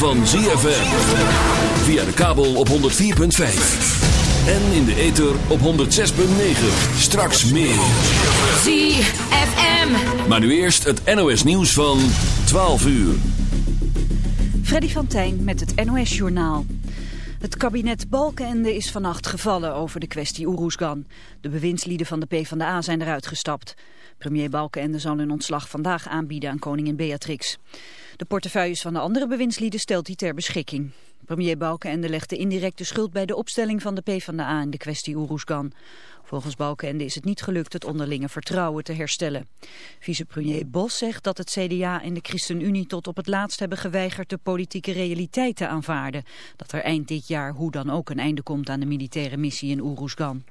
van ZFM. Via de kabel op 104.5. En in de ether op 106.9. Straks meer. ZFM. Maar nu eerst het NOS nieuws van 12 uur. Freddy van Tijn met het NOS Journaal. Het kabinet Balkenende is vannacht gevallen over de kwestie Oeroesgan. De bewindslieden van de PvdA zijn eruit gestapt. Premier Balkenende zal hun ontslag vandaag aanbieden aan koningin Beatrix. De portefeuilles van de andere bewindslieden stelt hij ter beschikking. Premier Balkenende legt de indirecte schuld bij de opstelling van de PvdA in de kwestie Oeroesgan. Volgens Balkenende is het niet gelukt het onderlinge vertrouwen te herstellen. Vicepremier Bos zegt dat het CDA en de ChristenUnie tot op het laatst hebben geweigerd de politieke realiteit te aanvaarden. Dat er eind dit jaar hoe dan ook een einde komt aan de militaire missie in Oeroesgan.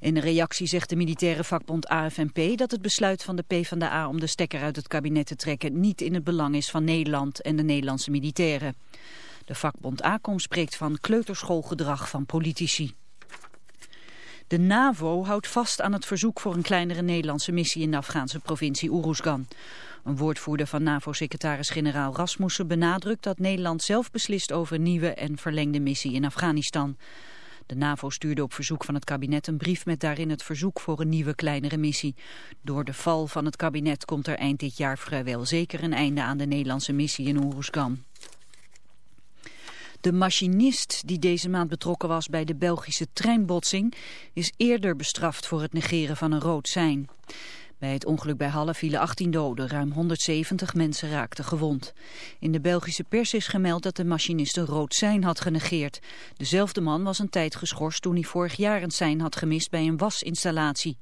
In een reactie zegt de militaire vakbond AFNP dat het besluit van de PvdA om de stekker uit het kabinet te trekken niet in het belang is van Nederland en de Nederlandse militairen. De vakbond ACOM spreekt van kleuterschoolgedrag van politici. De NAVO houdt vast aan het verzoek voor een kleinere Nederlandse missie in de Afghaanse provincie Oeroesgan. Een woordvoerder van NAVO-secretaris-generaal Rasmussen benadrukt dat Nederland zelf beslist over nieuwe en verlengde missie in Afghanistan. De NAVO stuurde op verzoek van het kabinet een brief met daarin het verzoek voor een nieuwe kleinere missie. Door de val van het kabinet komt er eind dit jaar vrijwel zeker een einde aan de Nederlandse missie in Oeroesgan. De machinist die deze maand betrokken was bij de Belgische treinbotsing is eerder bestraft voor het negeren van een rood sein. Bij het ongeluk bij Halle vielen 18 doden, ruim 170 mensen raakten gewond. In de Belgische pers is gemeld dat de machinist een rood sein had genegeerd. Dezelfde man was een tijd geschorst toen hij vorig jaar een sein had gemist bij een wasinstallatie.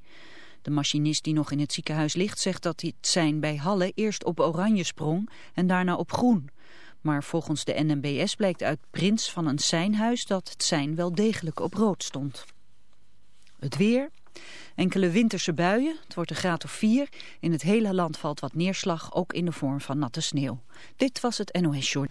De machinist die nog in het ziekenhuis ligt zegt dat het sein bij Halle eerst op oranje sprong en daarna op groen. Maar volgens de NMBS blijkt uit prints van een seinhuis dat het sein wel degelijk op rood stond. Het weer... Enkele winterse buien, het wordt een graad of 4. In het hele land valt wat neerslag, ook in de vorm van natte sneeuw. Dit was het NOS Short.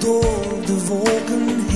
door de wolken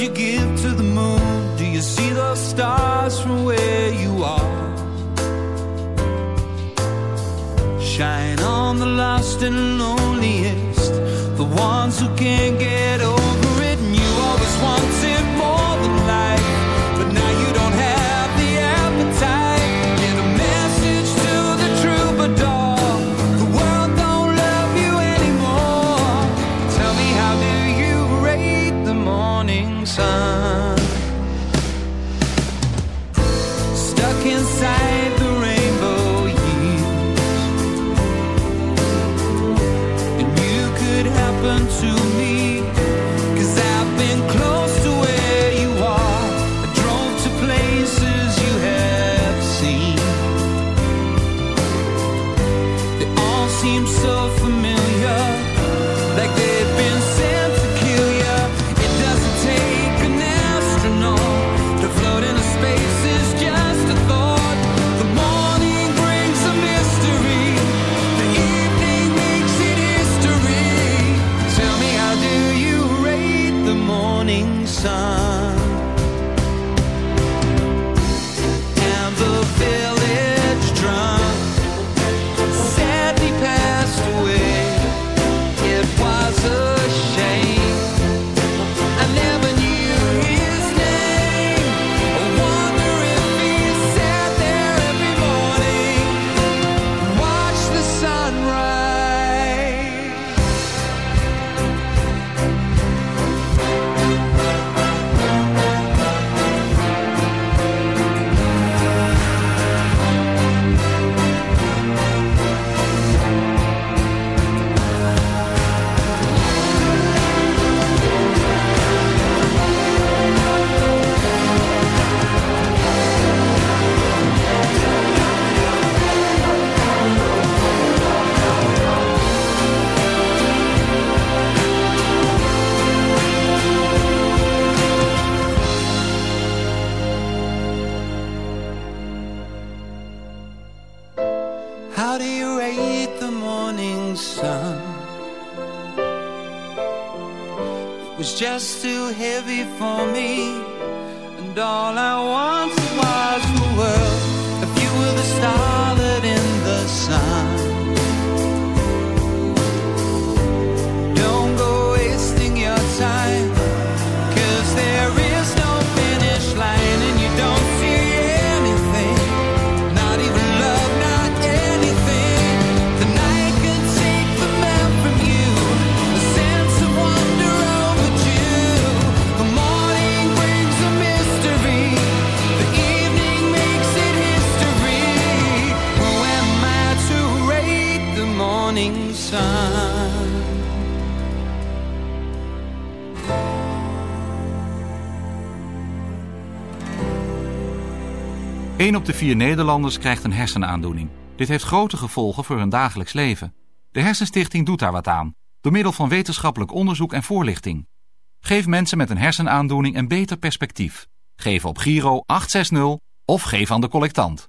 you give to the moon? Do you see those stars from where you are? Shine on the lost and loneliest, the ones who can't get Eén op de vier Nederlanders krijgt een hersenaandoening. Dit heeft grote gevolgen voor hun dagelijks leven. De Hersenstichting doet daar wat aan, door middel van wetenschappelijk onderzoek en voorlichting. Geef mensen met een hersenaandoening een beter perspectief. Geef op Giro 860 of geef aan de collectant.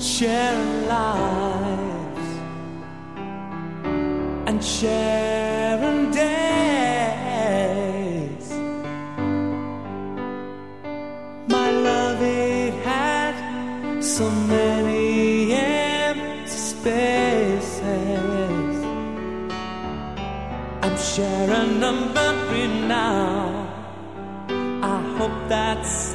sharing lives and sharing days. My love, it had so many empty spaces. I'm sharing a memory now. I hope that's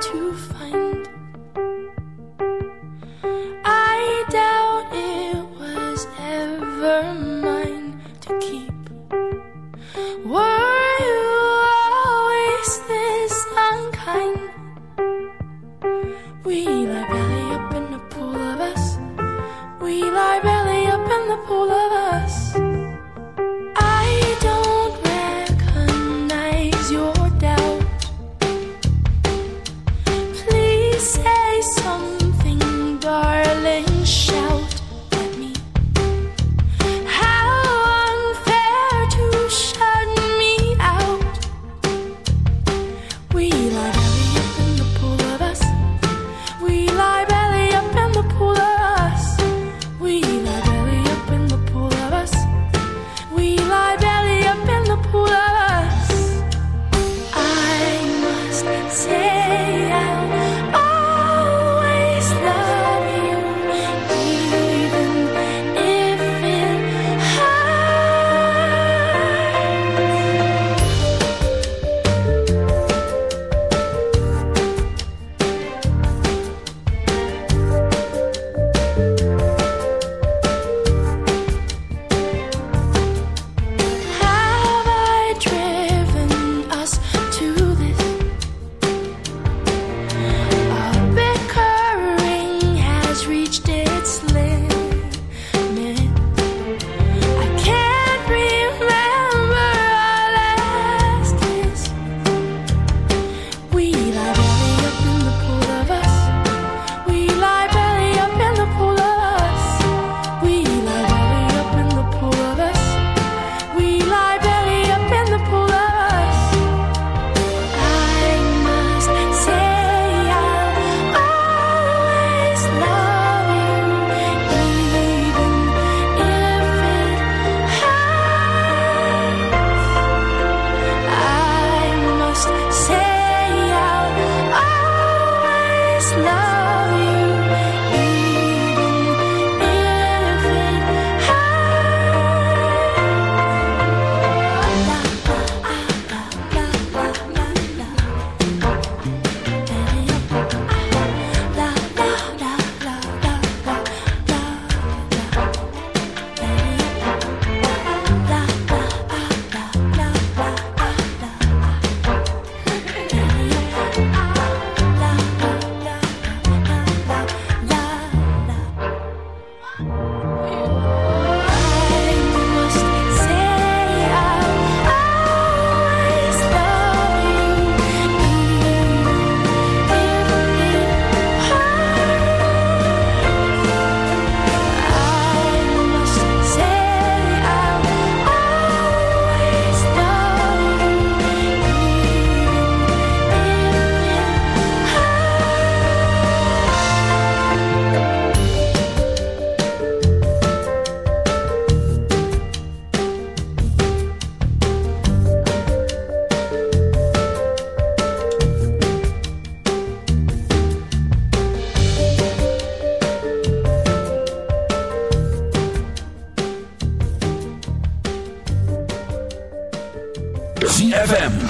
too far.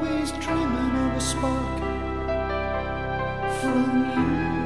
always dreaming of a spark from you.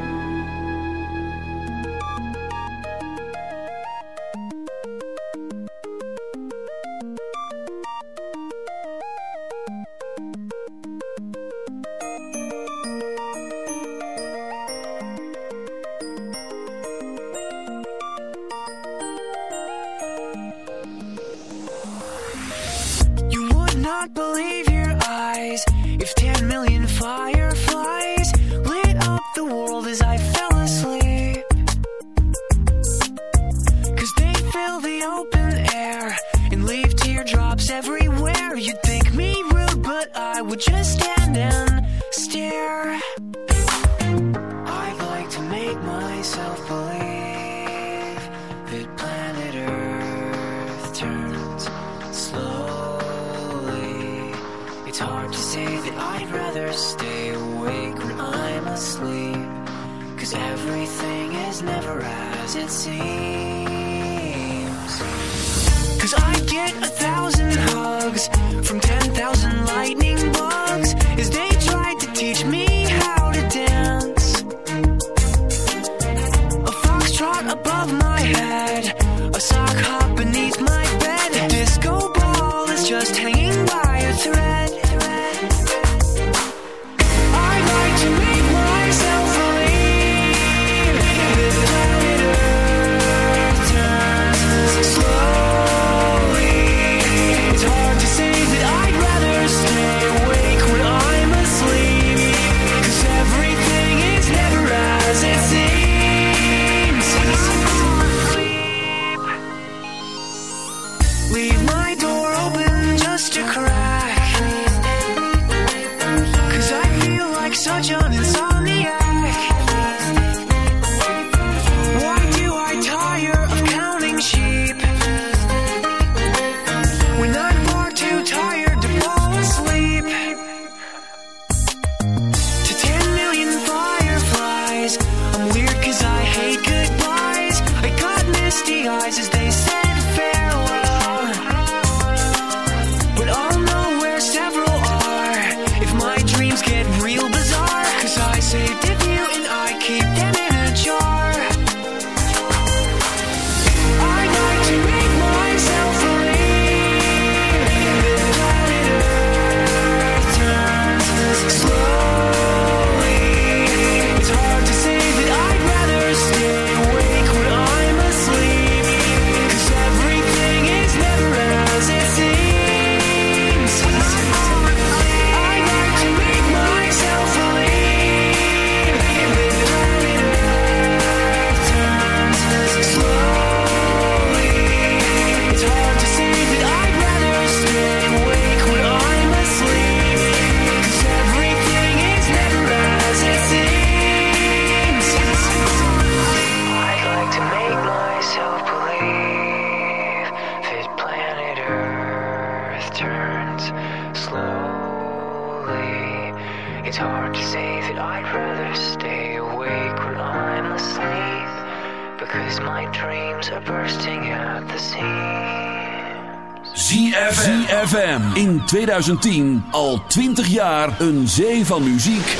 In 2010 al 20 jaar een zee van muziek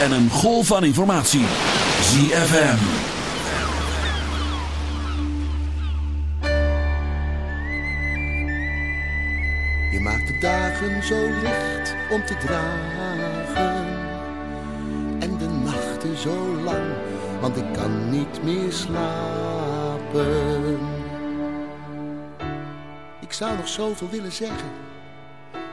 en een golf van informatie. ZFM. Je maakt de dagen zo licht om te dragen en de nachten zo lang, want ik kan niet meer slapen. Ik zou nog zoveel willen zeggen,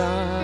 om